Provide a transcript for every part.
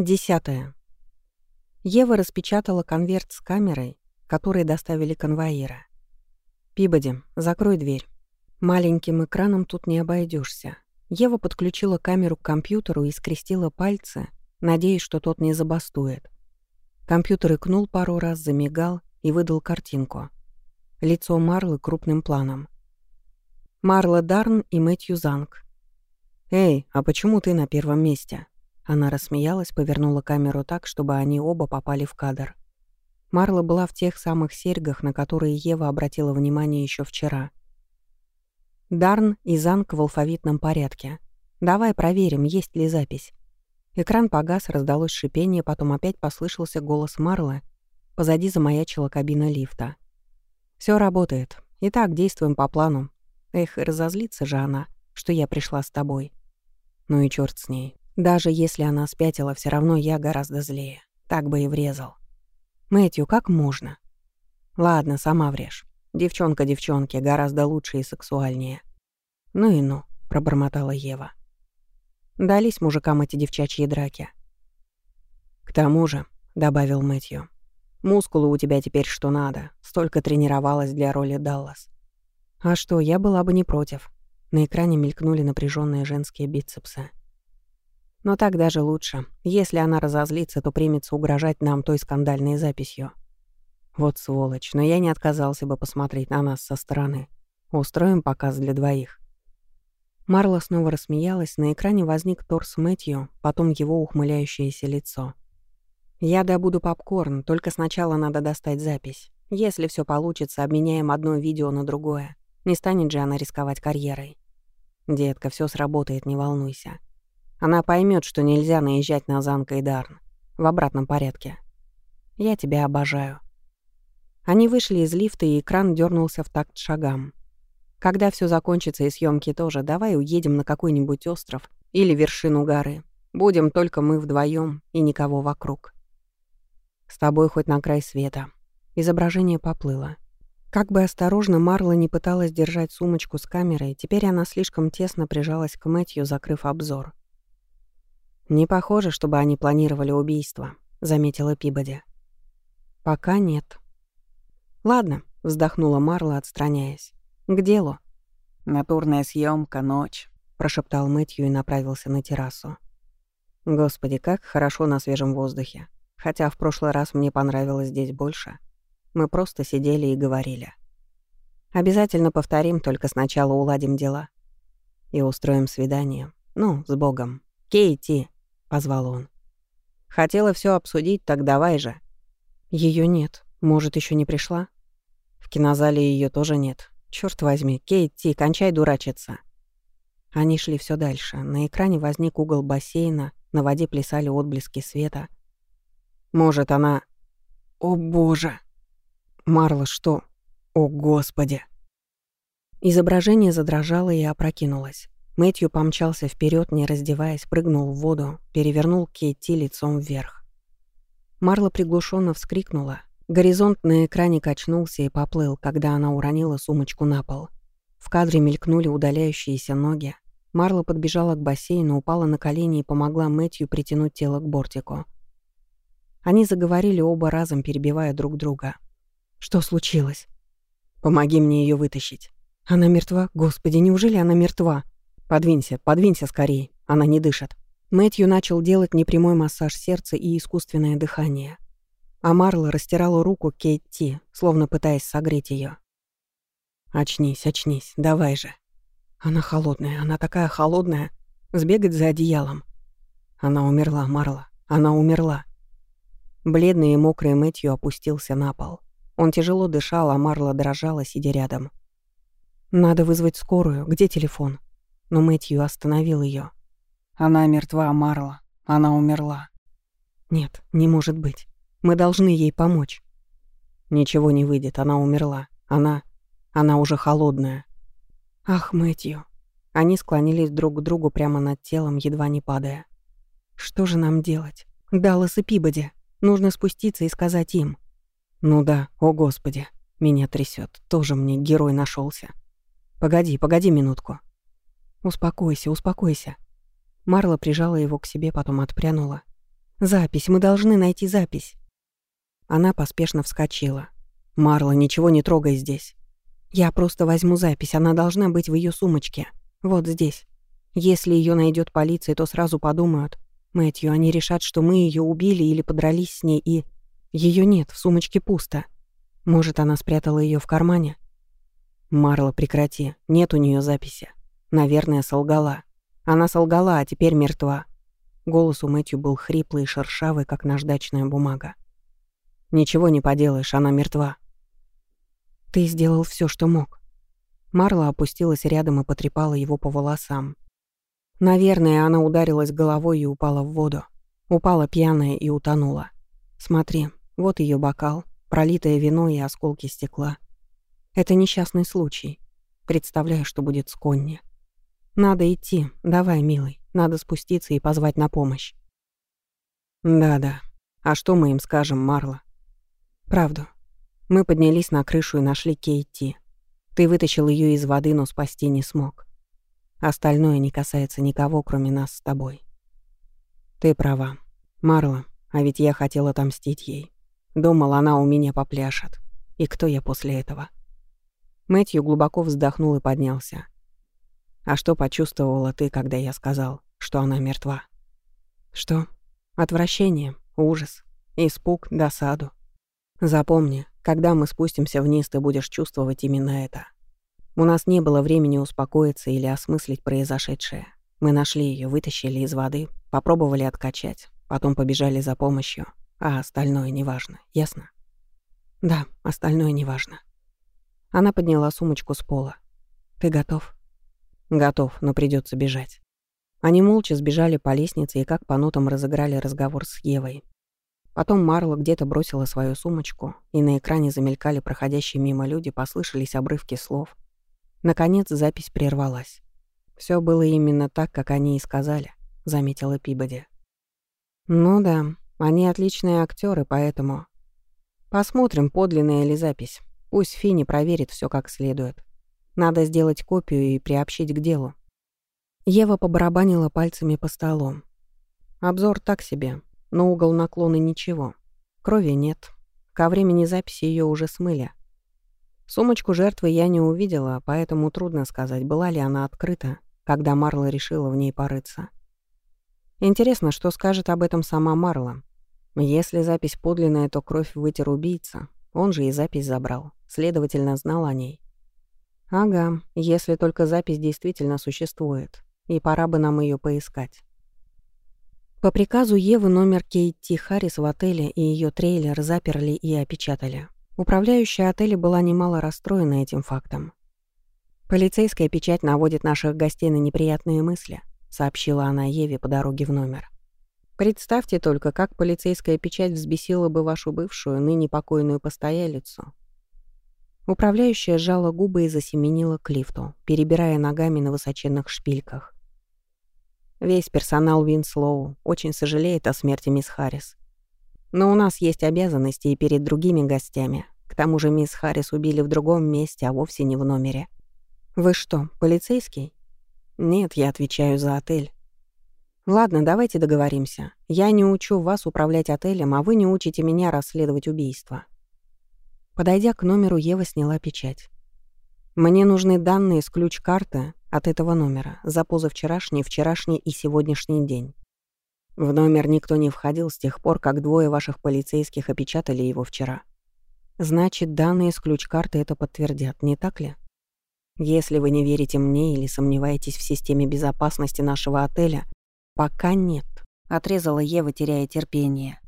Десятое. Ева распечатала конверт с камерой, который доставили конвоира. «Пибоди, закрой дверь. Маленьким экраном тут не обойдешься. Ева подключила камеру к компьютеру и скрестила пальцы, надеясь, что тот не забастует. Компьютер икнул пару раз, замигал и выдал картинку. Лицо Марлы крупным планом. Марла Дарн и Мэтью Занг. «Эй, а почему ты на первом месте?» Она рассмеялась, повернула камеру так, чтобы они оба попали в кадр. Марла была в тех самых серьгах, на которые Ева обратила внимание еще вчера. Дарн и Занг в алфавитном порядке. «Давай проверим, есть ли запись». Экран погас, раздалось шипение, потом опять послышался голос Марлы. Позади замаячила кабина лифта. Все работает. Итак, действуем по плану. Эх, разозлится же она, что я пришла с тобой. Ну и черт с ней. Даже если она спятила, все равно я гораздо злее. Так бы и врезал. Мэтью, как можно? Ладно, сама врежь. Девчонка девчонке гораздо лучше и сексуальнее. Ну и ну, пробормотала Ева. Дались мужикам эти девчачьи драки. К тому же, добавил Мэтью, мускулы у тебя теперь что надо. Столько тренировалась для роли Даллас. А что, я была бы не против. На экране мелькнули напряженные женские бицепсы. Но так даже лучше. Если она разозлится, то примется угрожать нам той скандальной записью. Вот сволочь, но я не отказался бы посмотреть на нас со стороны. Устроим показ для двоих. Марла снова рассмеялась, на экране возник торс Мэтью, потом его ухмыляющееся лицо. «Я добуду попкорн, только сначала надо достать запись. Если все получится, обменяем одно видео на другое. Не станет же она рисковать карьерой. Детка, все сработает, не волнуйся. Она поймет, что нельзя наезжать на Занка и Дарн. В обратном порядке. Я тебя обожаю. Они вышли из лифта, и экран дернулся в такт шагам. Когда все закончится и съемки тоже, давай уедем на какой-нибудь остров или вершину горы. Будем только мы вдвоем и никого вокруг. С тобой хоть на край света. Изображение поплыло. Как бы осторожно Марла не пыталась держать сумочку с камерой, теперь она слишком тесно прижалась к Мэтью, закрыв обзор. «Не похоже, чтобы они планировали убийство», — заметила Пибоди. «Пока нет». «Ладно», — вздохнула Марла, отстраняясь. «К делу». «Натурная съемка, ночь», — прошептал Мэтью и направился на террасу. «Господи, как хорошо на свежем воздухе. Хотя в прошлый раз мне понравилось здесь больше. Мы просто сидели и говорили. Обязательно повторим, только сначала уладим дела. И устроим свидание. Ну, с Богом. Кейти!» Позвал он. Хотела все обсудить, так давай же. Ее нет. Может, еще не пришла? В кинозале ее тоже нет. Черт возьми, Кейти, кончай дурачиться. Они шли все дальше. На экране возник угол бассейна, на воде плясали отблески света. Может, она... О, боже! Марла, что? О, господи! Изображение задрожало и опрокинулось. Мэтью помчался вперед, не раздеваясь, прыгнул в воду, перевернул Кейти лицом вверх. Марла приглушенно вскрикнула. Горизонт на экране качнулся и поплыл, когда она уронила сумочку на пол. В кадре мелькнули удаляющиеся ноги. Марла подбежала к бассейну, упала на колени и помогла Мэтью притянуть тело к бортику. Они заговорили оба разом, перебивая друг друга. «Что случилось?» «Помоги мне ее вытащить». «Она мертва? Господи, неужели она мертва?» «Подвинься, подвинься скорее, она не дышит». Мэтью начал делать непрямой массаж сердца и искусственное дыхание. А Марла растирала руку Кейти, словно пытаясь согреть ее. «Очнись, очнись, давай же». Она холодная, она такая холодная. Сбегать за одеялом. Она умерла, Марла, она умерла. Бледный и мокрый Мэтью опустился на пол. Он тяжело дышал, а Марла дрожала, сидя рядом. «Надо вызвать скорую. Где телефон?» Но Мэтью остановил ее. «Она мертва, Марла. Она умерла». «Нет, не может быть. Мы должны ей помочь». «Ничего не выйдет, она умерла. Она... она уже холодная». «Ах, Мэтью». Они склонились друг к другу прямо над телом, едва не падая. «Что же нам делать? Даллас и Пибоди. Нужно спуститься и сказать им». «Ну да, о господи. Меня трясет. Тоже мне герой нашелся. Погоди, погоди минутку». «Успокойся, успокойся». Марла прижала его к себе, потом отпрянула. Запись, мы должны найти запись. Она поспешно вскочила. «Марла, ничего не трогай здесь. Я просто возьму запись, она должна быть в ее сумочке. Вот здесь. Если ее найдет полиция, то сразу подумают. Мэтью, они решат, что мы ее убили или подрались с ней, и... Ее нет, в сумочке пусто. Может, она спрятала ее в кармане? Марла, прекрати. Нет у нее записи. Наверное, солгала. Она солгала, а теперь мертва. Голос у Мэтью был хриплый и шершавый, как наждачная бумага. «Ничего не поделаешь, она мертва». «Ты сделал все, что мог». Марла опустилась рядом и потрепала его по волосам. Наверное, она ударилась головой и упала в воду. Упала пьяная и утонула. Смотри, вот ее бокал, пролитое вино и осколки стекла. Это несчастный случай. Представляю, что будет с Конни. Надо идти. Давай, милый. Надо спуститься и позвать на помощь. Да-да. А что мы им скажем, Марла? Правду. Мы поднялись на крышу и нашли Кейти. Ты вытащил ее из воды, но спасти не смог. Остальное не касается никого, кроме нас с тобой. Ты права. Марла, а ведь я хотел отомстить ей. Думал, она у меня попляшет. И кто я после этого? Мэтью глубоко вздохнул и поднялся. А что почувствовала ты, когда я сказал, что она мертва? Что? Отвращение, ужас, испуг, досаду. Запомни, когда мы спустимся вниз, ты будешь чувствовать именно это. У нас не было времени успокоиться или осмыслить произошедшее. Мы нашли ее, вытащили из воды, попробовали откачать, потом побежали за помощью, а остальное неважно, ясно? Да, остальное неважно. Она подняла сумочку с пола. Ты готов? Готов, но придется бежать. Они молча сбежали по лестнице и как по нотам разыграли разговор с Евой. Потом Марла где-то бросила свою сумочку, и на экране замелькали проходящие мимо люди, послышались обрывки слов, Наконец запись прервалась. Все было именно так, как они и сказали», — заметила Пибоди. «Ну да, они отличные актеры, поэтому...» «Посмотрим, подлинная ли запись. Пусть Фини проверит все как следует. Надо сделать копию и приобщить к делу». Ева побарабанила пальцами по столу. Обзор так себе, но угол наклона ничего. Крови нет. Ко времени записи ее уже смыли. Сумочку жертвы я не увидела, поэтому трудно сказать, была ли она открыта, когда Марла решила в ней порыться. Интересно, что скажет об этом сама Марла. Если запись подлинная, то кровь вытер убийца. Он же и запись забрал, следовательно, знал о ней. Ага, если только запись действительно существует, и пора бы нам ее поискать. По приказу Евы номер Кейти Харрис в отеле и ее трейлер заперли и опечатали. Управляющая отеля была немало расстроена этим фактом. «Полицейская печать наводит наших гостей на неприятные мысли», сообщила она Еве по дороге в номер. «Представьте только, как полицейская печать взбесила бы вашу бывшую, ныне покойную постоялицу». Управляющая сжала губы и засеменила к лифту, перебирая ногами на высоченных шпильках. Весь персонал Винслоу очень сожалеет о смерти мисс Харрис. Но у нас есть обязанности и перед другими гостями. К тому же мисс Харрис убили в другом месте, а вовсе не в номере. Вы что, полицейский? Нет, я отвечаю за отель. Ладно, давайте договоримся. Я не учу вас управлять отелем, а вы не учите меня расследовать убийство. Подойдя к номеру, Ева сняла печать. Мне нужны данные с ключ-карты от этого номера за позавчерашний, вчерашний и сегодняшний день. В номер никто не входил с тех пор, как двое ваших полицейских опечатали его вчера. Значит, данные с ключ-карты это подтвердят, не так ли? Если вы не верите мне или сомневаетесь в системе безопасности нашего отеля, пока нет, отрезала Ева, теряя терпение.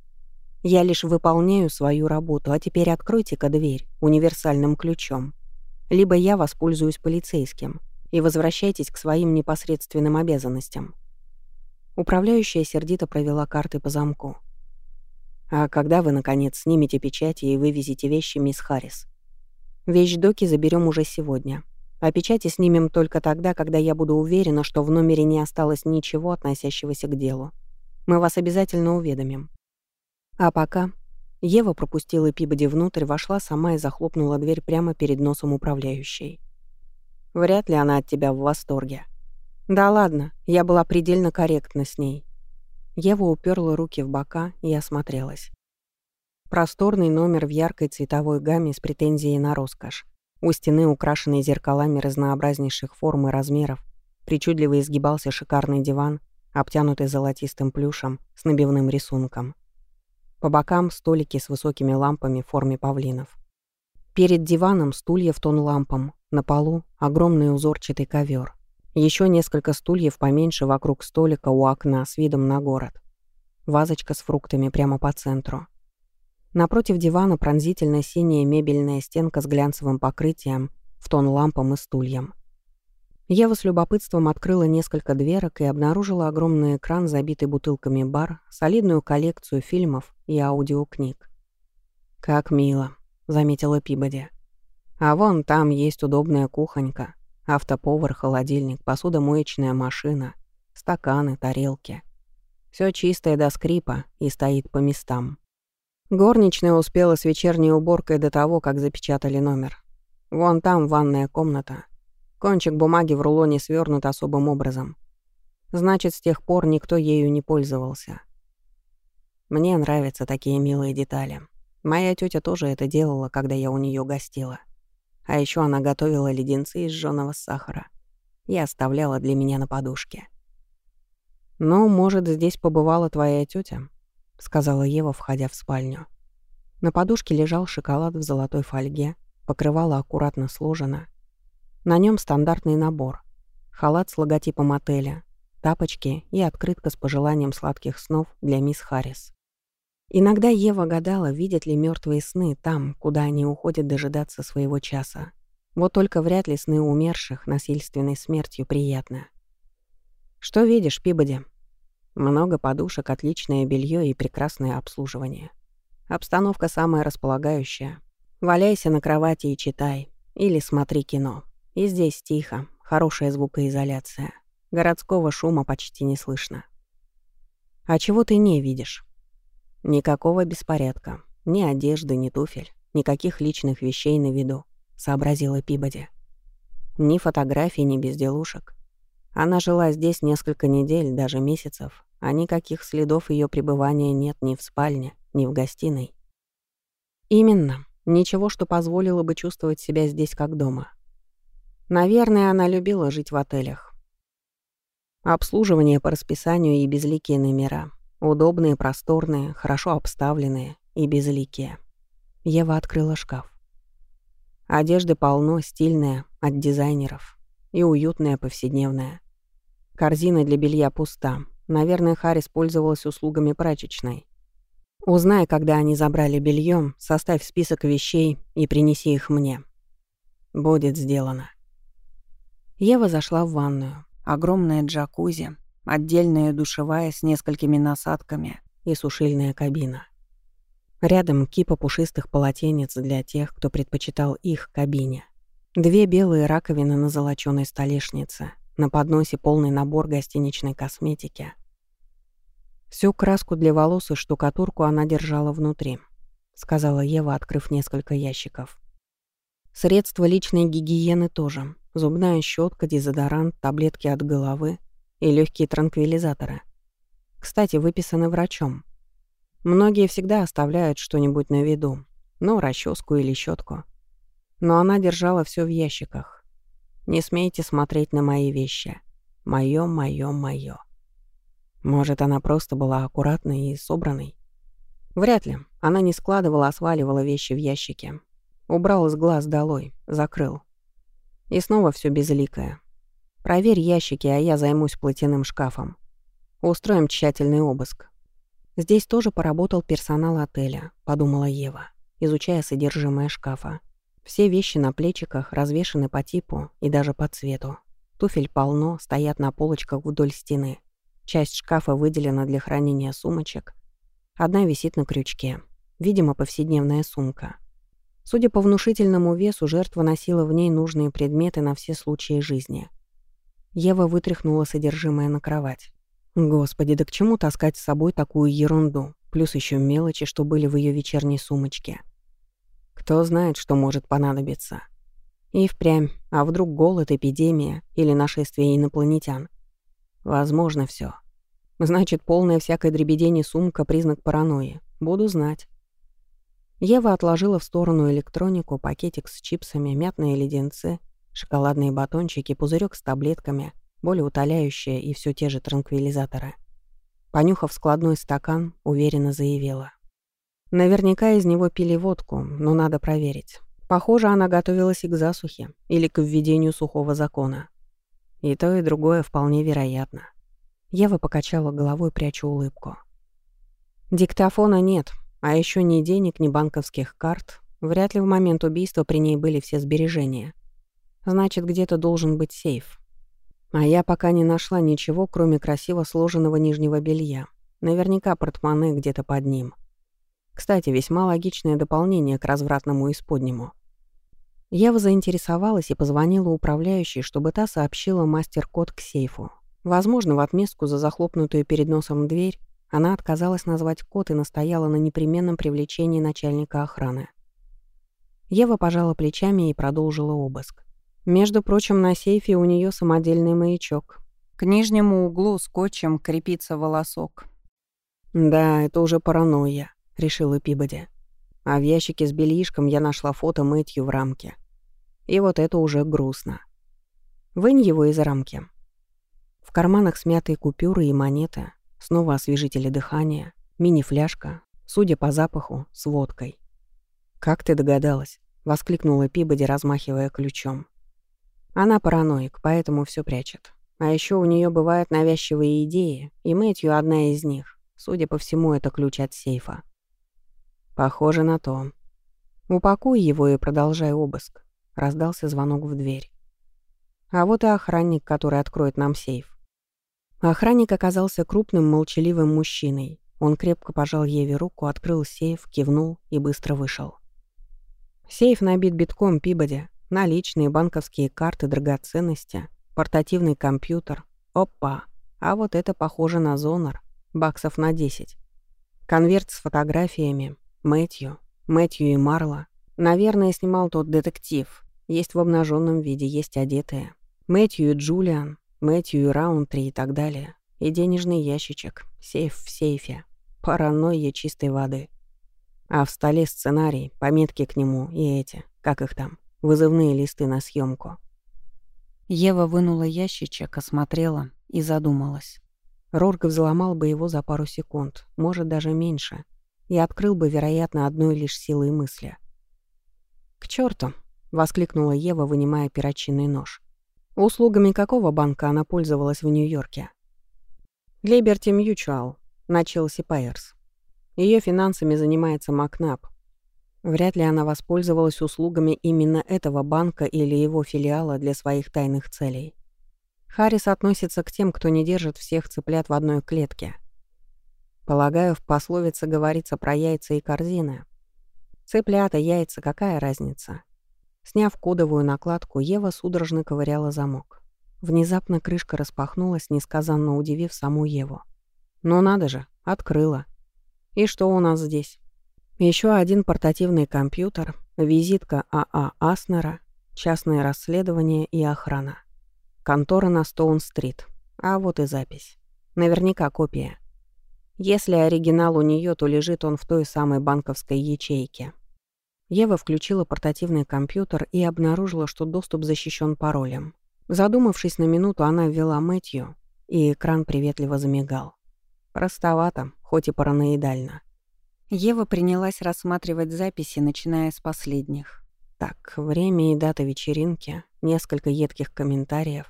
Я лишь выполняю свою работу, а теперь откройте-ка дверь универсальным ключом. Либо я воспользуюсь полицейским и возвращайтесь к своим непосредственным обязанностям. Управляющая сердито провела карты по замку. «А когда вы, наконец, снимете печати и вывезете вещи, мисс Харрис?» «Вещдоки заберем уже сегодня. А печати снимем только тогда, когда я буду уверена, что в номере не осталось ничего, относящегося к делу. Мы вас обязательно уведомим. А пока...» Ева пропустила Пибоди внутрь, вошла сама и захлопнула дверь прямо перед носом управляющей. «Вряд ли она от тебя в восторге», «Да ладно, я была предельно корректна с ней». Ева уперла руки в бока и осмотрелась. Просторный номер в яркой цветовой гамме с претензией на роскошь. У стены, украшенной зеркалами разнообразнейших форм и размеров, причудливо изгибался шикарный диван, обтянутый золотистым плюшем с набивным рисунком. По бокам столики с высокими лампами в форме павлинов. Перед диваном стулья в тон лампам, на полу огромный узорчатый ковер. Еще несколько стульев поменьше вокруг столика у окна с видом на город. Вазочка с фруктами прямо по центру. Напротив дивана пронзительно синяя мебельная стенка с глянцевым покрытием в тон лампам и стульям. Ева с любопытством открыла несколько дверок и обнаружила огромный экран, забитый бутылками бар, солидную коллекцию фильмов и аудиокниг. «Как мило», — заметила Пибоди. «А вон там есть удобная кухонька, автоповар, холодильник, посудомоечная машина, стаканы, тарелки. Все чистое до скрипа и стоит по местам». Горничная успела с вечерней уборкой до того, как запечатали номер. Вон там ванная комната. Кончик бумаги в рулоне свернут особым образом. Значит, с тех пор никто ею не пользовался. Мне нравятся такие милые детали. Моя тетя тоже это делала, когда я у нее гостила. А еще она готовила леденцы из жженого сахара и оставляла для меня на подушке. «Ну, может, здесь побывала твоя тетя, сказала Ева, входя в спальню. На подушке лежал шоколад в золотой фольге, покрывало аккуратно сложено. На нем стандартный набор. Халат с логотипом отеля, тапочки и открытка с пожеланием сладких снов для мисс Харрис. Иногда Ева гадала, видят ли мертвые сны там, куда они уходят дожидаться своего часа. Вот только вряд ли сны умерших насильственной смертью приятно. «Что видишь, Пибоди?» Много подушек, отличное белье и прекрасное обслуживание. Обстановка самая располагающая. Валяйся на кровати и читай. Или смотри кино. И здесь тихо, хорошая звукоизоляция. Городского шума почти не слышно. А чего ты не видишь? Никакого беспорядка. Ни одежды, ни туфель. Никаких личных вещей на виду, сообразила Пибоди. Ни фотографий, ни безделушек. Она жила здесь несколько недель, даже месяцев, а никаких следов ее пребывания нет ни в спальне, ни в гостиной. Именно. Ничего, что позволило бы чувствовать себя здесь как дома. Наверное, она любила жить в отелях. Обслуживание по расписанию и безликие номера. Удобные, просторные, хорошо обставленные и безликие. Ева открыла шкаф. Одежды полно, стильная, от дизайнеров. И уютная, повседневная. Корзина для белья пуста. Наверное, Харрис пользовалась услугами прачечной. Узнай, когда они забрали белье, составь список вещей и принеси их мне. Будет сделано. Ева зашла в ванную. Огромная джакузи, отдельная душевая с несколькими насадками и сушильная кабина. Рядом кипа пушистых полотенец для тех, кто предпочитал их кабине. Две белые раковины на золочёной столешнице, на подносе полный набор гостиничной косметики. Всю краску для волос и штукатурку она держала внутри, сказала Ева, открыв несколько ящиков. Средства личной гигиены тоже. Зубная щетка, дезодорант, таблетки от головы и легкие транквилизаторы. Кстати, выписаны врачом. Многие всегда оставляют что-нибудь на виду, ну, расческу или щетку. Но она держала все в ящиках. Не смейте смотреть на мои вещи. Моё, моё, моё. Может, она просто была аккуратной и собранной? Вряд ли. Она не складывала, а сваливала вещи в ящики. Убрал из глаз долой, закрыл. И снова все безликое. Проверь ящики, а я займусь платяным шкафом. Устроим тщательный обыск. Здесь тоже поработал персонал отеля, подумала Ева, изучая содержимое шкафа. Все вещи на плечиках развешаны по типу и даже по цвету. Туфель полно, стоят на полочках вдоль стены. Часть шкафа выделена для хранения сумочек. Одна висит на крючке. Видимо, повседневная сумка. Судя по внушительному весу, жертва носила в ней нужные предметы на все случаи жизни. Ева вытряхнула содержимое на кровать. Господи, да к чему таскать с собой такую ерунду? Плюс еще мелочи, что были в ее вечерней сумочке. Кто знает, что может понадобиться. И впрямь, а вдруг голод, эпидемия или нашествие инопланетян? Возможно все. Значит, полная всякой дребедени сумка — признак паранойи. Буду знать. Ева отложила в сторону электронику, пакетик с чипсами, мятные леденцы, шоколадные батончики, пузырек с таблетками, более утоляющие и все те же транквилизаторы. Понюхав складной стакан, уверенно заявила. Наверняка из него пили водку, но надо проверить. Похоже, она готовилась и к засухе, или к введению сухого закона. И то, и другое вполне вероятно. Ева покачала головой, пряча улыбку. Диктофона нет, а еще ни денег, ни банковских карт. Вряд ли в момент убийства при ней были все сбережения. Значит, где-то должен быть сейф. А я пока не нашла ничего, кроме красиво сложенного нижнего белья. Наверняка портмоне где-то под ним. Кстати, весьма логичное дополнение к развратному исподнему. Ева заинтересовалась и позвонила управляющей, чтобы та сообщила мастер-код к сейфу. Возможно, в отместку за захлопнутую перед носом дверь она отказалась назвать код и настояла на непременном привлечении начальника охраны. Ева пожала плечами и продолжила обыск. Между прочим, на сейфе у нее самодельный маячок. К нижнему углу скотчем крепится волосок. «Да, это уже паранойя», — решила Пибоди. А в ящике с бельишком я нашла фото Мэтью в рамке. И вот это уже грустно. Вынь его из рамки. В карманах смятые купюры и монеты, Снова освежители дыхания, мини-фляжка, судя по запаху, с водкой. «Как ты догадалась?» — воскликнула Пибоди, размахивая ключом. Она параноик, поэтому все прячет. А еще у нее бывают навязчивые идеи, и Мэтью одна из них. Судя по всему, это ключ от сейфа. Похоже на то. Упакуй его и продолжай обыск. Раздался звонок в дверь. А вот и охранник, который откроет нам сейф. Охранник оказался крупным, молчаливым мужчиной. Он крепко пожал Еве руку, открыл сейф, кивнул и быстро вышел. Сейф набит битком Пибоди, наличные банковские карты, драгоценности, портативный компьютер. Опа! А вот это похоже на зонор. Баксов на 10. Конверт с фотографиями. Мэтью. Мэтью и Марла. Наверное, снимал тот детектив. Есть в обнаженном виде, есть одетые. Мэтью и Джулиан. Мэтью и Раунтри и так далее. И денежный ящичек, сейф в сейфе. Паранойя чистой воды. А в столе сценарий, пометки к нему и эти, как их там, вызывные листы на съемку. Ева вынула ящичек, осмотрела и задумалась. Рорк взломал бы его за пару секунд, может, даже меньше, и открыл бы, вероятно, одной лишь силой мысли. «К черту! воскликнула Ева, вынимая перочинный нож. Услугами какого банка она пользовалась в Нью-Йорке? Liberty Mutual, на Челси Пайерс. Ее финансами занимается Макнаб. Вряд ли она воспользовалась услугами именно этого банка или его филиала для своих тайных целей. Харрис относится к тем, кто не держит всех цыплят в одной клетке. Полагаю, в пословице говорится про яйца и корзины. Цыплята, яйца, какая разница? Сняв кодовую накладку, Ева судорожно ковыряла замок. Внезапно крышка распахнулась, несказанно удивив саму Еву. «Ну надо же, открыла. И что у нас здесь?» Еще один портативный компьютер, визитка АА а Аснера, частное расследование и охрана. Контора на Стоун-стрит. А вот и запись. Наверняка копия. Если оригинал у нее, то лежит он в той самой банковской ячейке. Ева включила портативный компьютер и обнаружила, что доступ защищен паролем. Задумавшись на минуту, она ввела Мэтью, и экран приветливо замигал. Простовато, хоть и параноидально. Ева принялась рассматривать записи, начиная с последних. Так, время и дата вечеринки, несколько едких комментариев.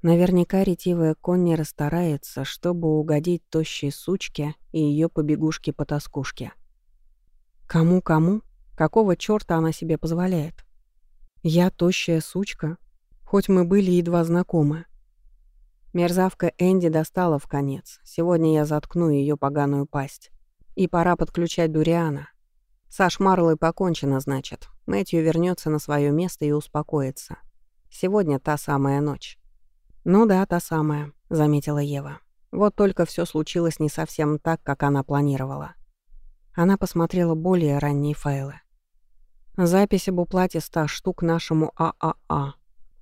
Наверняка ретивая Конни расстарается, чтобы угодить тощей сучке и ее побегушке-потаскушке. Кому-кому? Какого чёрта она себе позволяет? Я тощая сучка, хоть мы были едва знакомы. Мерзавка Энди достала в конец. Сегодня я заткну ее поганую пасть. И пора подключать Дуриана. Саш Марлой покончено, значит. Мэтью вернется на свое место и успокоится. Сегодня та самая ночь. «Ну да, та самая», — заметила Ева. Вот только все случилось не совсем так, как она планировала. Она посмотрела более ранние файлы. Запись об уплате 100 штук нашему ААА, а а,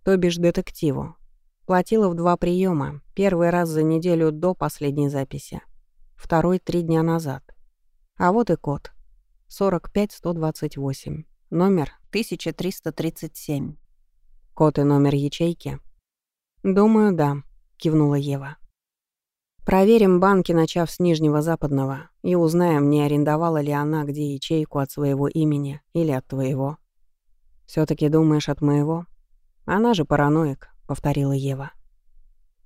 то бишь детективу. Платила в два приема. Первый раз за неделю до последней записи. Второй — три дня назад. А вот и код. 45128. Номер 1337. Код и номер ячейки? Думаю, да, кивнула Ева. Проверим банки, начав с Нижнего Западного, и узнаем, не арендовала ли она где ячейку от своего имени или от твоего. все таки думаешь от моего? Она же параноик, повторила Ева.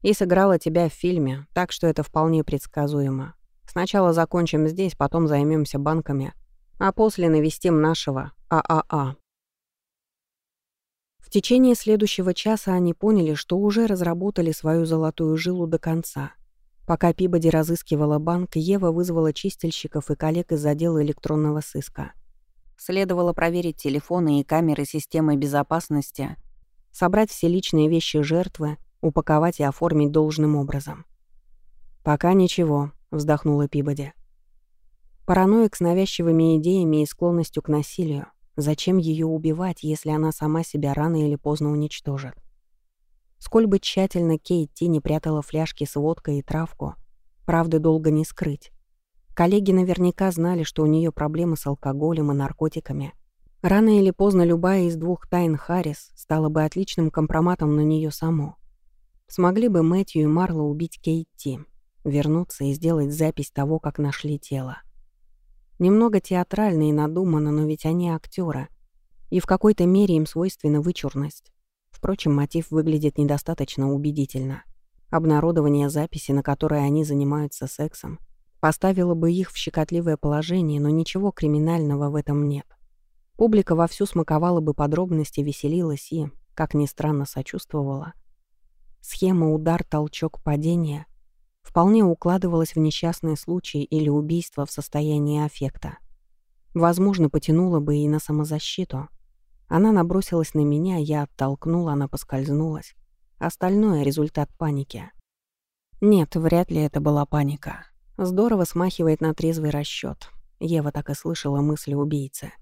И сыграла тебя в фильме, так что это вполне предсказуемо. Сначала закончим здесь, потом займемся банками, а после навестим нашего ААА. В течение следующего часа они поняли, что уже разработали свою золотую жилу до конца. Пока Пибоди разыскивала банк, Ева вызвала чистильщиков и коллег из отдела электронного сыска. Следовало проверить телефоны и камеры системы безопасности, собрать все личные вещи жертвы, упаковать и оформить должным образом. «Пока ничего», — вздохнула Пибоди. Параноик с навязчивыми идеями и склонностью к насилию. Зачем ее убивать, если она сама себя рано или поздно уничтожит? Сколь бы тщательно Кейти не прятала фляжки с водкой и травку, правды долго не скрыть. Коллеги наверняка знали, что у нее проблемы с алкоголем и наркотиками. Рано или поздно любая из двух тайн Харрис стала бы отличным компроматом на нее саму. Смогли бы Мэтью и Марло убить Кейти, вернуться и сделать запись того, как нашли тело. Немного театрально и надуманно, но ведь они актеры, и в какой-то мере им свойственна вычурность. Впрочем, мотив выглядит недостаточно убедительно. Обнародование записи, на которой они занимаются сексом, поставило бы их в щекотливое положение, но ничего криминального в этом нет. Публика вовсю смаковала бы подробности, веселилась и, как ни странно, сочувствовала. Схема удар, толчок, падение вполне укладывалась в несчастные случаи или убийство в состоянии аффекта. Возможно, потянула бы и на самозащиту. Она набросилась на меня, я оттолкнула, она поскользнулась. Остальное — результат паники. Нет, вряд ли это была паника. Здорово смахивает на трезвый расчет. Ева так и слышала мысли убийцы.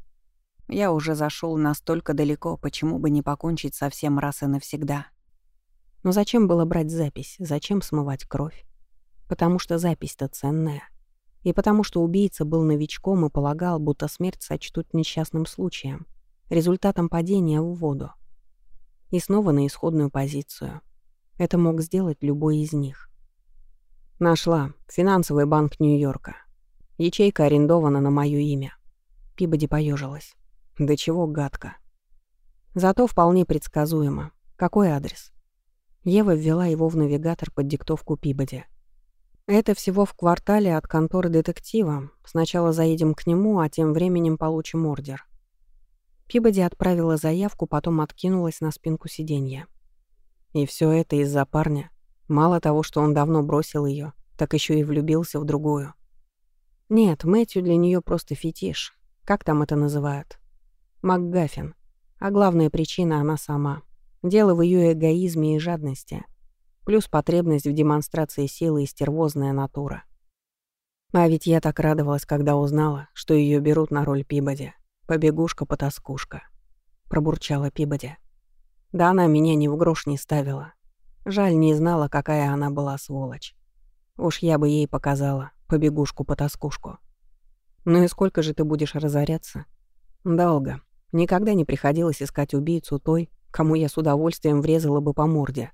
Я уже зашел настолько далеко, почему бы не покончить со всем раз и навсегда. Но зачем было брать запись? Зачем смывать кровь? Потому что запись-то ценная. И потому что убийца был новичком и полагал, будто смерть сочтут несчастным случаем, результатом падения в воду. И снова на исходную позицию. Это мог сделать любой из них. Нашла. Финансовый банк Нью-Йорка. Ячейка арендована на моё имя. Пибоди поежилась. Да чего гадко. Зато вполне предсказуемо. Какой адрес? Ева ввела его в навигатор под диктовку Пибоди. Это всего в квартале от конторы детектива. Сначала заедем к нему, а тем временем получим ордер. Пибоди отправила заявку, потом откинулась на спинку сиденья. И все это из-за парня. Мало того, что он давно бросил ее, так еще и влюбился в другую. Нет, Мэтью для нее просто фетиш. Как там это называют? МакГаффин. А главная причина она сама. Дело в ее эгоизме и жадности — Плюс потребность в демонстрации силы и стервозная натура. А ведь я так радовалась, когда узнала, что ее берут на роль Пибоди. Побегушка-потаскушка. Пробурчала Пибоди. Да она меня ни в грош не ставила. Жаль, не знала, какая она была сволочь. Уж я бы ей показала побегушку-потаскушку. Ну и сколько же ты будешь разоряться? Долго. Никогда не приходилось искать убийцу той, кому я с удовольствием врезала бы по морде.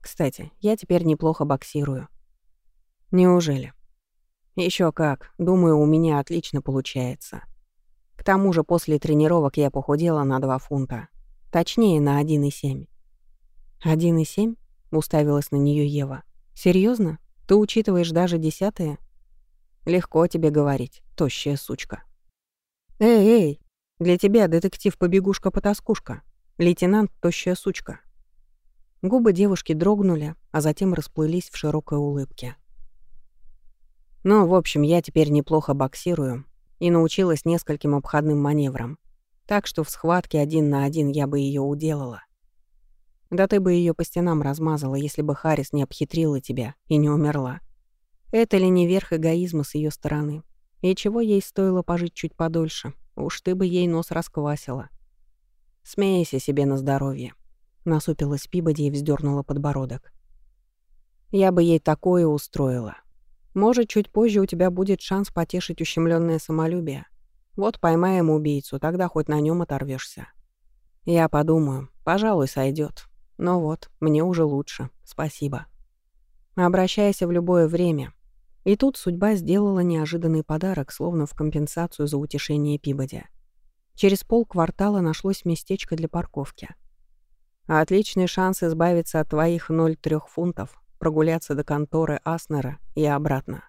Кстати, я теперь неплохо боксирую. Неужели? Еще как. Думаю, у меня отлично получается. К тому же после тренировок я похудела на 2 фунта. Точнее, на 1,7. 1,7? Уставилась на нее Ева. Серьезно? Ты учитываешь даже десятые? Легко тебе говорить, тощая сучка. Эй, эй, для тебя детектив-побегушка-потаскушка. Лейтенант тощая сучка. Губы девушки дрогнули, а затем расплылись в широкой улыбке. «Ну, в общем, я теперь неплохо боксирую и научилась нескольким обходным маневрам, так что в схватке один на один я бы ее уделала. Да ты бы ее по стенам размазала, если бы Харрис не обхитрила тебя и не умерла. Это ли не верх эгоизма с ее стороны? И чего ей стоило пожить чуть подольше? Уж ты бы ей нос расквасила. Смейся себе на здоровье. насупилась Пибоди и вздернула подбородок. «Я бы ей такое устроила. Может, чуть позже у тебя будет шанс потешить ущемленное самолюбие. Вот поймаем убийцу, тогда хоть на нем оторвешься. Я подумаю, пожалуй, сойдет. Но вот, мне уже лучше. Спасибо. Обращайся в любое время. И тут судьба сделала неожиданный подарок, словно в компенсацию за утешение Пибоди. Через полквартала нашлось местечко для парковки. Отличный шанс избавиться от твоих 0,3 фунтов, прогуляться до конторы Аснера и обратно.